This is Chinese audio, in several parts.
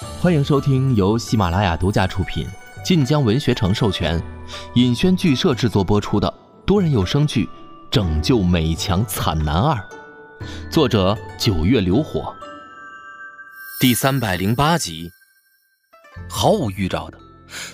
欢迎收听由喜马拉雅独家出品、晋江文学城授权、尹轩剧社制作播出的多人有声剧《拯救美强惨男二》，作者九月流火。第三百零八集。毫无预兆的，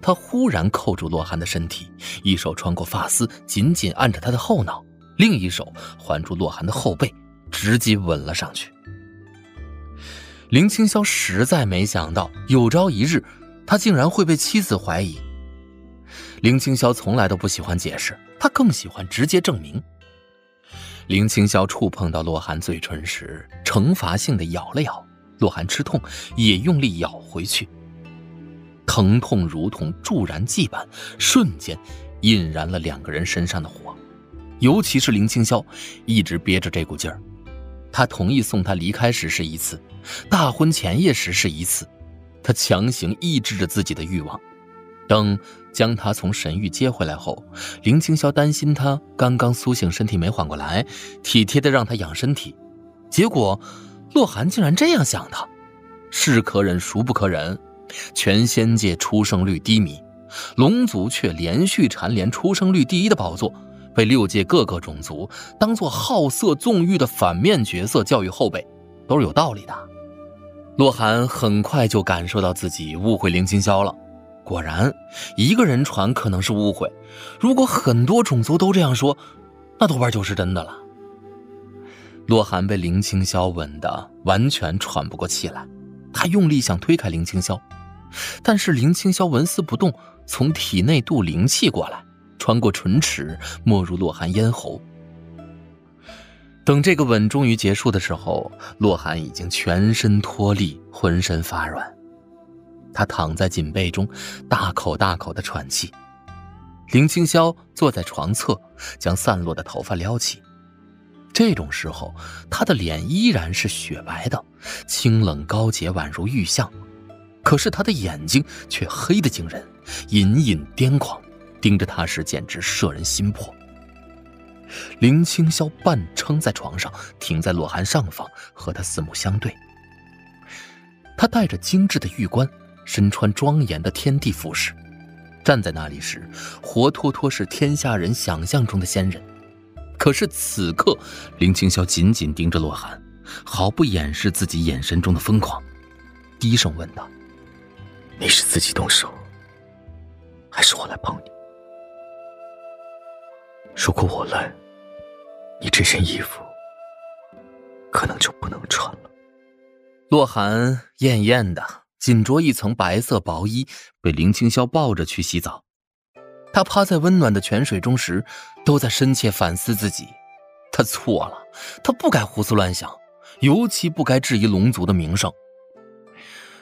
他忽然扣住洛寒的身体，一手穿过发丝，紧紧按着他的后脑，另一手环住洛寒的后背，直接吻了上去。林青霄实在没想到，有朝一日，他竟然会被妻子怀疑。林青霄从来都不喜欢解释，他更喜欢直接证明。林青霄触碰到洛寒嘴唇时，惩罚性的咬了咬，洛寒吃痛，也用力咬回去。疼痛如同助燃剂般，瞬间引燃了两个人身上的火。尤其是林青霄，一直憋着这股劲儿。他同意送她离开时是一次，大婚前夜时是一次，他强行抑制着自己的欲望。等将她从神域接回来后，林青霄担心她刚刚苏醒，身体没缓过来，体贴的让她养身体。结果，洛寒竟然这样想他，是可忍孰不可忍？全仙界出生率低迷，龙族却连续蝉联出生率第一的宝座。被六界各个种族当做好色纵欲的反面角色教育后辈，都是有道理的。洛寒很快就感受到自己误会林青霄了。果然，一个人传可能是误会，如果很多种族都这样说，那多半就是真的了。洛寒被林青霄吻得完全喘不过气来，他用力想推开林青霄，但是林青霄纹丝不动，从体内渡灵气过来。穿过唇齿，没入洛寒咽喉。等这个吻终于结束的时候，洛寒已经全身脱力，浑身发软。他躺在锦被中，大口大口的喘气。林青霄坐在床侧，将散落的头发撩起。这种时候，他的脸依然是雪白的，清冷高洁，宛如玉像。可是他的眼睛却黑得惊人，隐隐癫狂。盯着他时简直摄人心魄。林青霄半撑在床上，停在洛寒上方，和他四目相对。他戴着精致的玉冠，身穿庄严的天地服饰，站在那里时，活脱脱是天下人想象中的仙人。可是此刻，林青霄紧紧盯着洛寒，毫不掩饰自己眼神中的疯狂，低声问道：“你是自己动手，还是我来帮你？”如果我来，你这身衣服可能就不能穿了。洛寒艳艳的，仅着一层白色薄衣，被林青霄抱着去洗澡。他趴在温暖的泉水中时，都在深切反思自己。他错了，他不该胡思乱想，尤其不该质疑龙族的名声。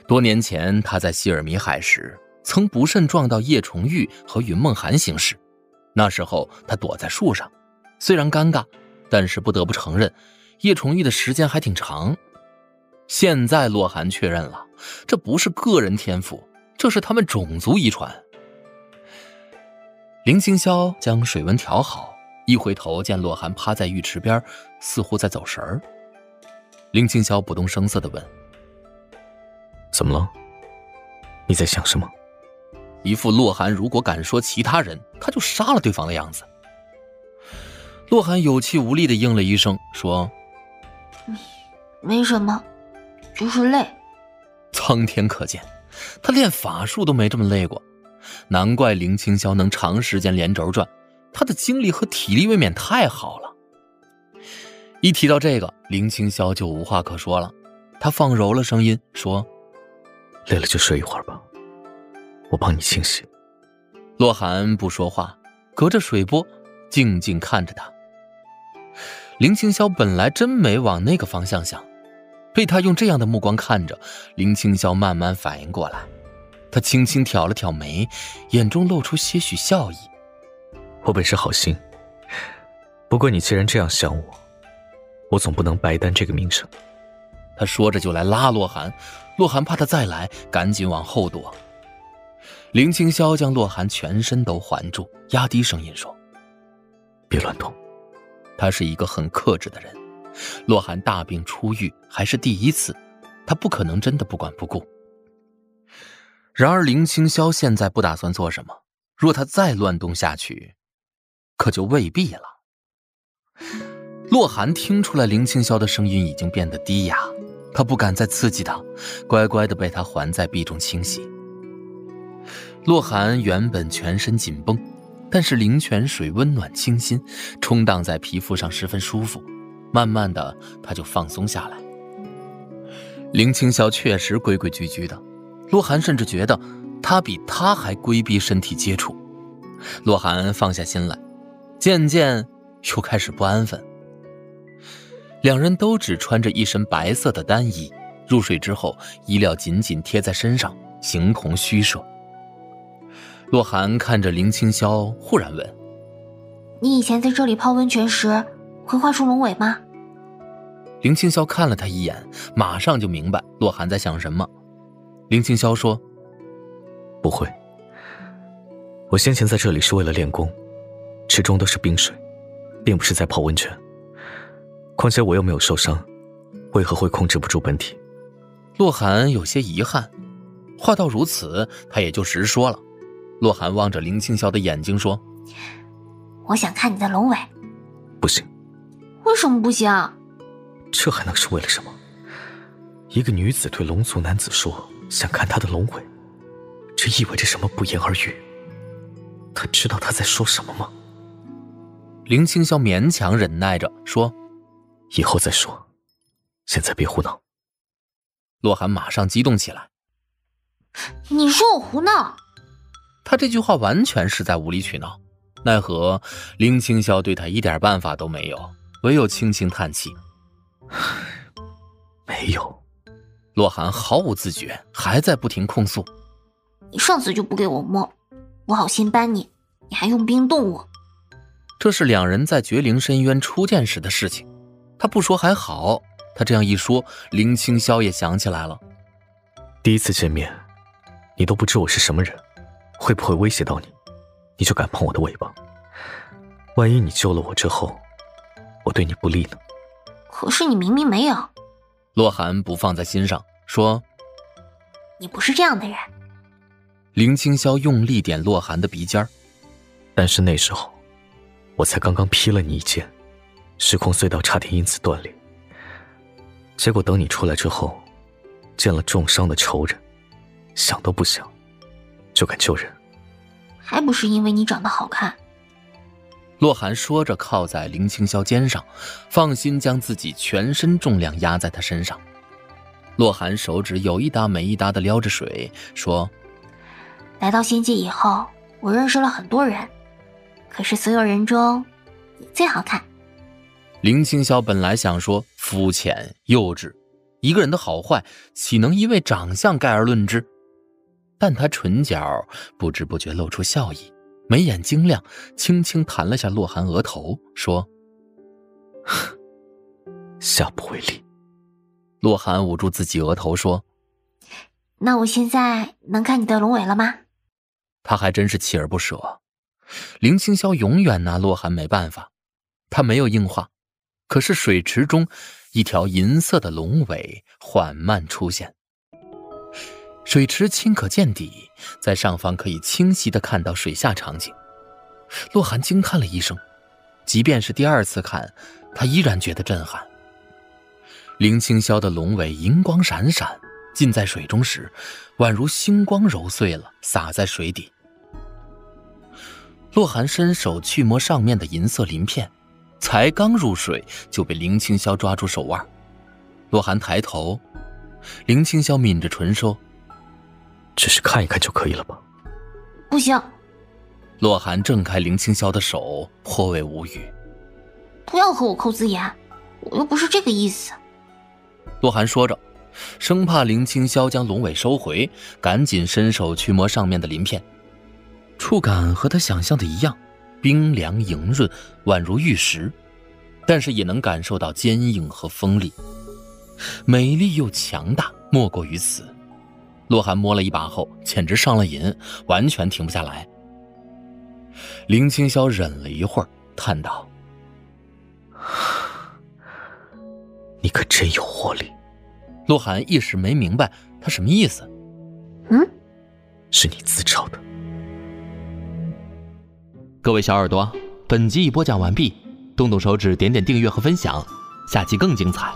多年前，他在希尔米海时，曾不慎撞到叶重玉和云梦寒行事。那时候他躲在树上，虽然尴尬，但是不得不承认，叶崇玉的时间还挺长。现在洛寒确认了，这不是个人天赋，这是他们种族遗传。林青霄将水温调好，一回头见洛寒趴在浴池边，似乎在走神儿。林青霄不动声色地问：“怎么了？你在想什么？”一副洛寒如果敢说其他人，他就杀了对方的样子。洛寒有气无力的应了一声，说：“没什么，就是累。”苍天可见，他练法术都没这么累过，难怪林青霄能长时间连轴转，他的精力和体力未免太好了。一提到这个，林青霄就无话可说了，他放柔了声音说：“累了就睡一会儿吧。”我帮你清洗。洛寒不说话，隔着水波静静看着他。林青霄本来真没往那个方向想，被他用这样的目光看着，林青霄慢慢反应过来，他轻轻挑了挑眉，眼中露出些许笑意。我本是好心，不过你既然这样想我，我总不能白担这个名声。他说着就来拉洛寒，洛寒怕他再来，赶紧往后躲。林青霄将洛寒全身都环住，压低声音说：“别乱动。”他是一个很克制的人。洛寒大病初愈，还是第一次，他不可能真的不管不顾。然而林青霄现在不打算做什么，若他再乱动下去，可就未必了。洛寒听出来林青霄的声音已经变得低哑，他不敢再刺激他，乖乖的被他环在臂中清洗。洛寒原本全身紧绷，但是灵泉水温暖清新，冲荡在皮肤上十分舒服，慢慢的他就放松下来。林青霄确实规规矩矩的。洛寒甚至觉得，他比他还规避身体接触。洛寒放下心来，渐渐又开始不安分。两人都只穿着一身白色的单衣，入水之后，衣料紧紧贴在身上，形同虚设。洛寒看着林青霄，忽然问：“你以前在这里泡温泉时，会画出龙尾吗？”林青霄看了他一眼，马上就明白洛寒在想什么。林青霄说：“不会，我先前在这里是为了练功，池中都是冰水，并不是在泡温泉。况且我又没有受伤，为何会控制不住本体？”洛寒有些遗憾。话到如此，他也就直说了。洛寒望着林青霄的眼睛说：“我想看你的龙尾。”不行。为什么不行？这还能是为了什么？一个女子对龙族男子说。想看他的龙尾，这意味着什么？不言而喻。他知道他在说什么吗？林青霄勉强忍耐着说：“以后再说，现在别胡闹。”洛寒马上激动起来：“你说我胡闹？”他这句话完全是在无理取闹。奈何林青霄对他一点办法都没有，唯有轻轻叹气：“没有。”洛寒毫无自觉，还在不停控诉：“你上次就不给我摸，我好心搬你，你还用冰冻我。”这是两人在绝灵深渊初见时的事情。他不说还好，他这样一说，林青霄也想起来了。第一次见面，你都不知我是什么人，会不会威胁到你？你就敢碰我的尾巴？万一你救了我之后，我对你不利呢？可是你明明没有。洛寒不放在心上，说：“你不是这样的人。”林青霄用力点洛寒的鼻尖但是那时候，我才刚刚劈了你一剑，时空隧道差点因此断裂。结果等你出来之后，见了重伤的仇人，想都不想，就敢救人，还不是因为你长得好看？洛寒说着，靠在林青霄肩上，放心将自己全身重量压在他身上。洛寒手指有一搭没一搭的撩着水，说：“来到仙界以后，我认识了很多人，可是所有人中，你最好看。”林青霄本来想说肤浅幼稚，一个人的好坏岂能因为长相概而论之？但他唇角不知不觉露出笑意。眉眼晶亮，轻轻弹了下洛寒额头，说：“下不为例。”洛寒捂住自己额头说：“那我现在能看你的龙尾了吗？”他还真是锲而不舍。林青霄永远拿洛寒没办法，他没有硬化。可是水池中，一条银色的龙尾缓慢出现。水池清可见底，在上方可以清晰的看到水下场景。洛寒惊叹了一声，即便是第二次看，他依然觉得震撼。林青霄的龙尾银光闪闪，浸在水中时，宛如星光揉碎了，洒在水底。洛寒伸手去摸上面的银色鳞片，才刚入水就被林青霄抓住手腕。洛寒抬头，林青霄抿着唇说。只是看一看就可以了吗？不行。洛寒挣开林青霄的手，颇为无语。不要和我扣字眼，我又不是这个意思。洛寒说着，生怕林青霄将龙尾收回，赶紧伸手去摸上面的鳞片，触感和他想象的一样，冰凉莹润，宛如玉石，但是也能感受到坚硬和锋利，美丽又强大，莫过于此。洛寒摸了一把后，简直上了瘾，完全停不下来。林青霄忍了一会儿，叹道：“你可真有活力。”洛寒一时没明白他什么意思。嗯，是你自找的。各位小耳朵，本集已播讲完毕，动动手指点点订阅和分享，下集更精彩。